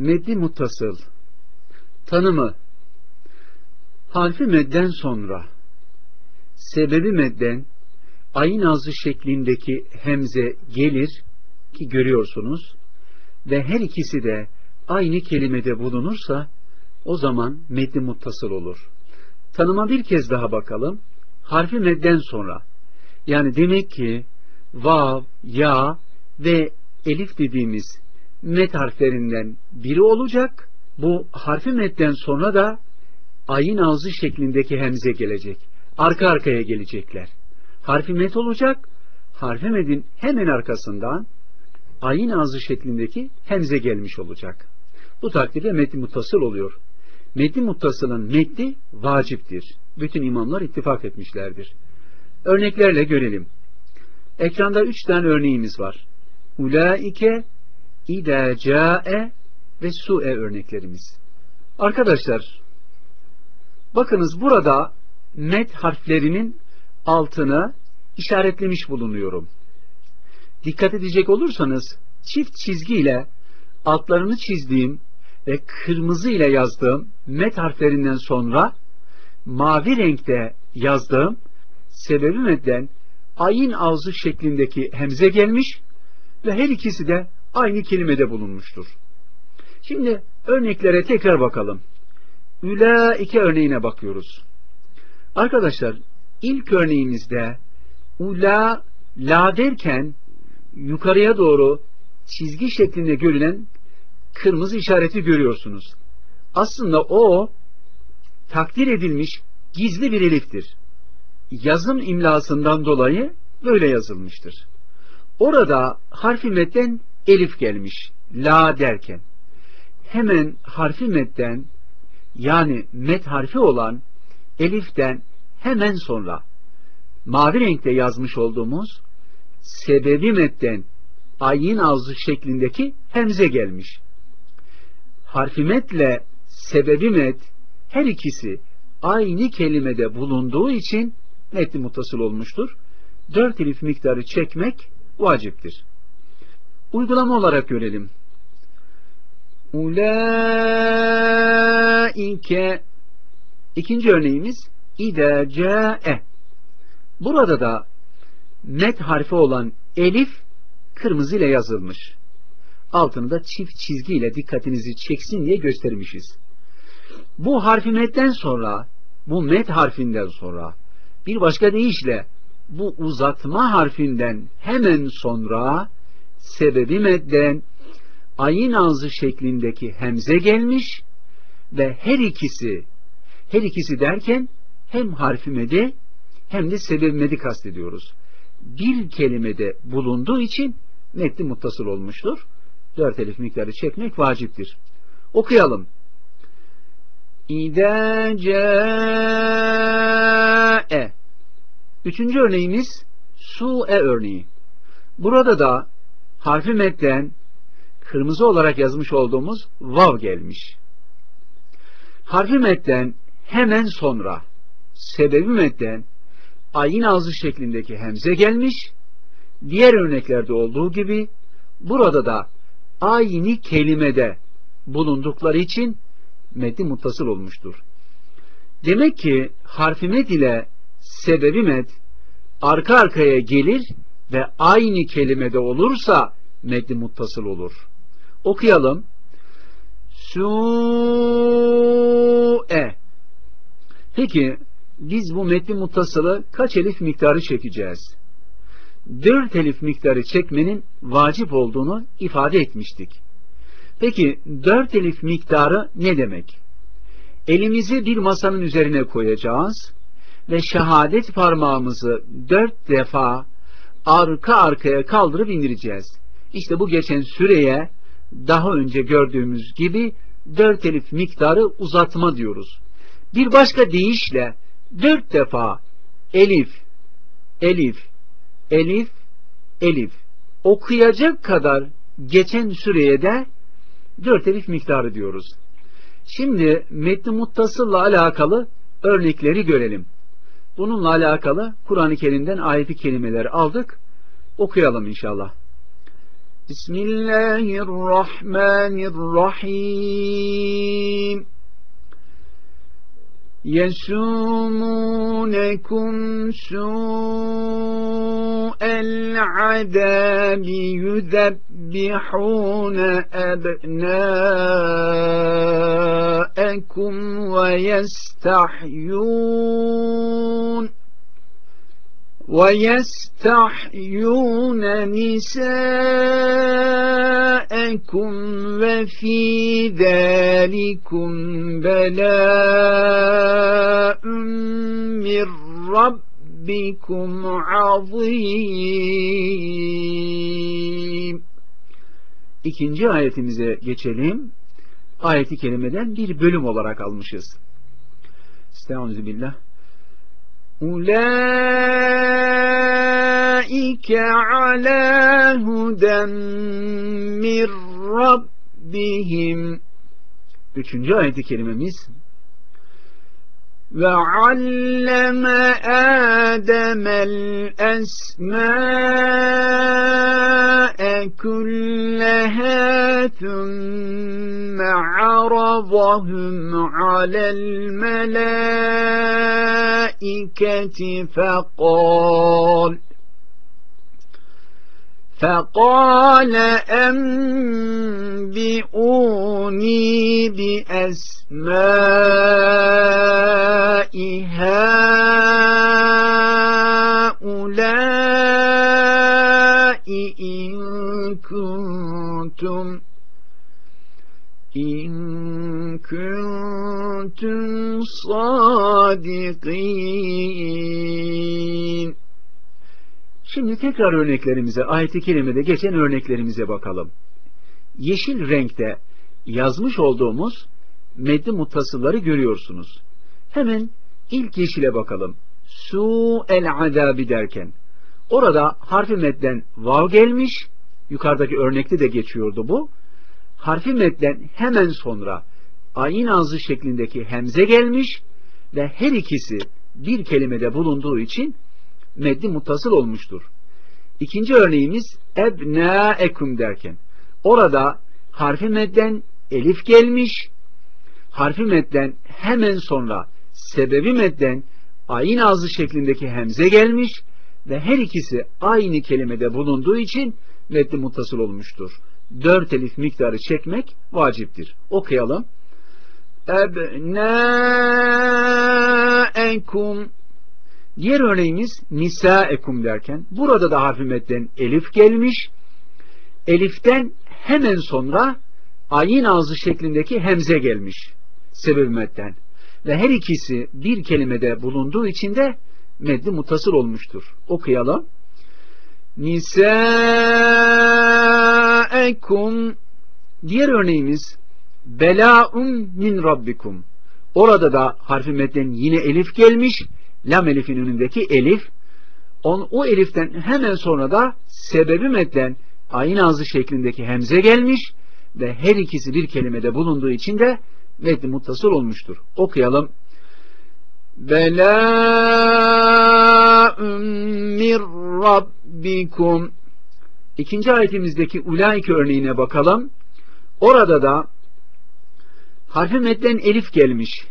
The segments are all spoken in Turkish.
Meddi muttasıl tanımı harfi medden sonra sebebi medden ayın ağzı şeklindeki hemze gelir ki görüyorsunuz ve her ikisi de aynı kelimede bulunursa o zaman meddi muttasıl olur. Tanıma bir kez daha bakalım. Harfi medden sonra yani demek ki vav, ya ve elif dediğimiz met harflerinden biri olacak. Bu harfi metten sonra da ayın ağzı şeklindeki hemze gelecek. Arka arkaya gelecekler. Harfi met olacak. Harfi medin hemen arkasından ayın ağzı şeklindeki hemze gelmiş olacak. Bu takdirde metni muttasıl oluyor. Metni muttasılın metni vaciptir. Bütün imamlar ittifak etmişlerdir. Örneklerle görelim. Ekranda üç tane örneğimiz var. Ulaike, İde ca'e ve su'e örneklerimiz. Arkadaşlar, bakınız burada met harflerinin altını işaretlemiş bulunuyorum. Dikkat edecek olursanız çift çizgi ile altlarını çizdiğim ve kırmızı ile yazdığım met harflerinden sonra mavi renkte yazdığım sebebi medden ayın ağzı şeklindeki hemze gelmiş ve her ikisi de aynı kelimede bulunmuştur. Şimdi örneklere tekrar bakalım. Üla iki örneğine bakıyoruz. Arkadaşlar ilk örneğimizde ula la derken yukarıya doğru çizgi şeklinde görülen kırmızı işareti görüyorsunuz. Aslında o takdir edilmiş gizli bir eliftir. Yazım imlasından dolayı böyle yazılmıştır. Orada harfi metten elif gelmiş. La derken. Hemen harfi metten yani met harfi olan eliften hemen sonra mavi renkte yazmış olduğumuz sebebi metten ayın ağzı şeklindeki hemze gelmiş. Harfi metle sebebi met her ikisi aynı kelimede bulunduğu için metni mutasıl olmuştur. Dört elif miktarı çekmek vaciptir. Uygulama olarak görelim. Ulaike İkinci örneğimiz İde ca'e Burada da met harfi olan elif kırmızı ile yazılmış. Altını da çift çizgi ile dikkatinizi çeksin diye göstermişiz. Bu harfi metten sonra, bu met harfinden sonra bir başka deyişle bu uzatma harfinden hemen sonra sebebi medden ayın ağzı şeklindeki hemze gelmiş ve her ikisi her ikisi derken hem harfi medi hem de sebebi medi kastediyoruz. Bir kelimede bulunduğu için metni muttasıl olmuştur. Dört elif miktarı çekmek vaciptir. Okuyalım. İde ce'e Üçüncü örneğimiz su'e örneği. Burada da harfi metten kırmızı olarak yazmış olduğumuz vav gelmiş. Harfi metten hemen sonra sebebi metten ayın ağzı şeklindeki hemze gelmiş. Diğer örneklerde olduğu gibi burada da aynı kelimede bulundukları için metni muttasıl olmuştur. Demek ki harfi met ile sebebi met arka arkaya gelir ve aynı kelimede olursa metni muttasıl olur. Okuyalım. Su'e Peki biz bu metni muttasılı kaç elif miktarı çekeceğiz? Dört elif miktarı çekmenin vacip olduğunu ifade etmiştik. Peki dört elif miktarı ne demek? Elimizi bir masanın üzerine koyacağız ve şehadet parmağımızı dört defa arka arkaya kaldırıp indireceğiz. İşte bu geçen süreye daha önce gördüğümüz gibi dört elif miktarı uzatma diyoruz. Bir başka deyişle dört defa elif, elif, elif, elif okuyacak kadar geçen süreye de dört elif miktarı diyoruz. Şimdi metni muttasılla alakalı örnekleri görelim. Bununla alakalı Kur'an-ı Kerim'den ayeti kelimeleri aldık. Okuyalım inşallah. Bismillahirrahmanirrahim. يسومونكم سوء العذاب يذبحون أبناءكم ويستحيون ويستحيون نساءكم وفي ذلكم بلاء من ربكم عظيم İkinci ayetimize geçelim. ayeti kerimeden bir bölüm olarak almışız. Estaizu billah. Ulaike ala huden min Rabbihim. Üçüncü ayeti kerimemiz وعلم آدم الأسماء كلها ثم عرضهم على الملائكة فقال فقال أنبئوني بأسماء هؤلاء إن كنتم إن كنتم صادقين. Şimdi tekrar örneklerimize, ayet-i kerimede geçen örneklerimize bakalım. Yeşil renkte yazmış olduğumuz meddi muttasılları görüyorsunuz. Hemen ilk yeşile bakalım. Su el adabi derken. Orada harfi medden vav gelmiş. Yukarıdaki örnekte de geçiyordu bu. Harfi medden hemen sonra ayin ağzı şeklindeki hemze gelmiş ve her ikisi bir kelimede bulunduğu için meddi muttasıl olmuştur. İkinci örneğimiz ebnâekum derken orada harfi medden elif gelmiş harfi medden hemen sonra sebebi medden ayin ağzı şeklindeki hemze gelmiş ve her ikisi aynı kelimede bulunduğu için meddi muttasıl olmuştur. Dört elif miktarı çekmek vaciptir. Okuyalım. Ebnâekum Diğer örneğimiz nisâekum derken burada da harfi medden elif gelmiş. Eliften hemen sonra ayin ağzı şeklindeki hemze gelmiş. Sebep medden. Ve her ikisi bir kelimede bulunduğu için de meddi mutasıl olmuştur. Okuyalım. Nisâekum Diğer örneğimiz Belâ'un min rabbikum. Orada da harfi medden yine elif gelmiş lam elifin önündeki elif on, o eliften hemen sonra da sebebi medden ayin ağzı şeklindeki hemze gelmiş ve her ikisi bir kelimede bulunduğu için de meddi muttasıl olmuştur. Okuyalım. Belâ'un mir rabbikum İkinci ayetimizdeki ulaike örneğine bakalım. Orada da harfi medden elif gelmiş.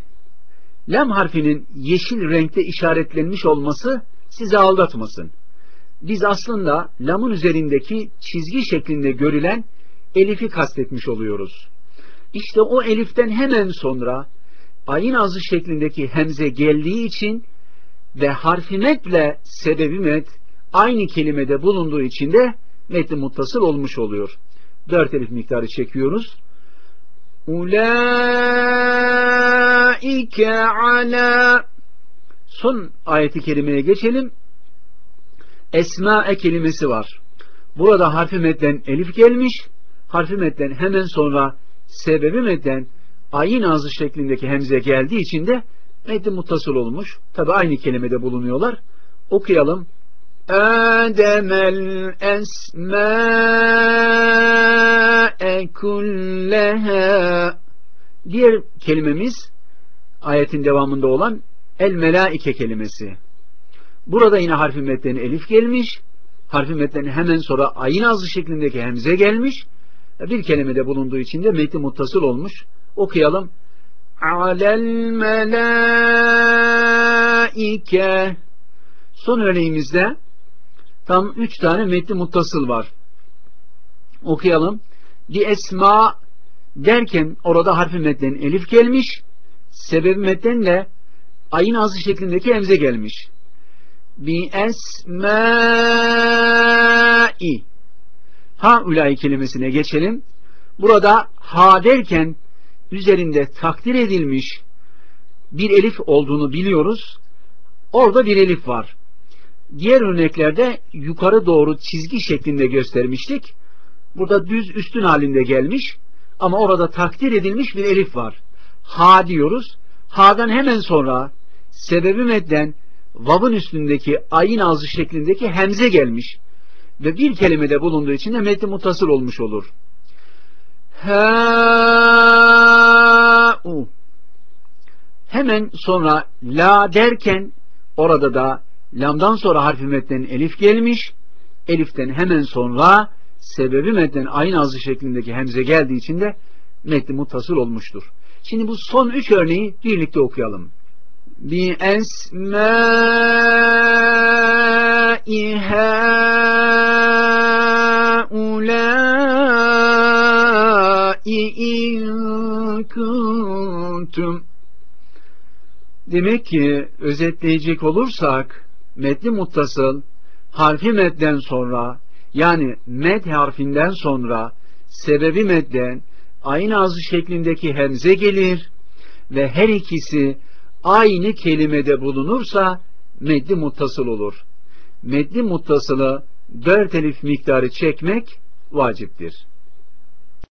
Lam harfinin yeşil renkte işaretlenmiş olması sizi aldatmasın. Biz aslında lamın üzerindeki çizgi şeklinde görülen elifi kastetmiş oluyoruz. İşte o eliften hemen sonra ayın ağzı şeklindeki hemze geldiği için ve harfi metle aynı kelimede bulunduğu için de metni muttasıl olmuş oluyor. Dört elif miktarı çekiyoruz. Ulaike ala Son ayeti kerimeye geçelim. Esma'e kelimesi var. Burada harfi medden elif gelmiş. Harfi medden hemen sonra sebebi medden ayin ağzı şeklindeki hemze geldiği için de meddi muttasıl olmuş. Tabi aynı kelimede bulunuyorlar. Okuyalım. Ademel esma'e kulleha Diğer kelimemiz ayetin devamında olan el melaike kelimesi. Burada yine harfi medden elif gelmiş. harfi metnin hemen sonra ayın azı şeklindeki hemze gelmiş. Bir kelimede bulunduğu için de metni muttasıl olmuş. Okuyalım. Alel melaike Son örneğimizde tam üç tane metni muttasıl var. Okuyalım. Di esma derken orada harfi metnin elif gelmiş. Sebebi metten de ayın azı şeklindeki emze gelmiş. Bi esmai ha ulai kelimesine geçelim. Burada ha derken üzerinde takdir edilmiş bir elif olduğunu biliyoruz. Orada bir elif var. Diğer örneklerde yukarı doğru çizgi şeklinde göstermiştik. Burada düz üstün halinde gelmiş ama orada takdir edilmiş bir elif var. Ha diyoruz. Ha'dan hemen sonra sebebi medden vav'ın üstündeki ayın ağzı şeklindeki hemze gelmiş. Ve bir kelimede bulunduğu için de metni mutasıl olmuş olur. Ha-u Hemen sonra la derken orada da lamdan sonra harfi metnen elif gelmiş. Eliften hemen sonra sebebi metnen aynı ağzı şeklindeki hemze geldiği için de metni mutasıl olmuştur. Şimdi bu son üç örneği birlikte okuyalım. Bi esmâi hâulâi in Demek ki özetleyecek olursak metni muttasıl harfi medden sonra yani med harfinden sonra sebebi medden aynı ağzı şeklindeki hemze gelir ve her ikisi aynı kelimede bulunursa meddi muttasıl olur. Meddi muttasılı dört elif miktarı çekmek vaciptir.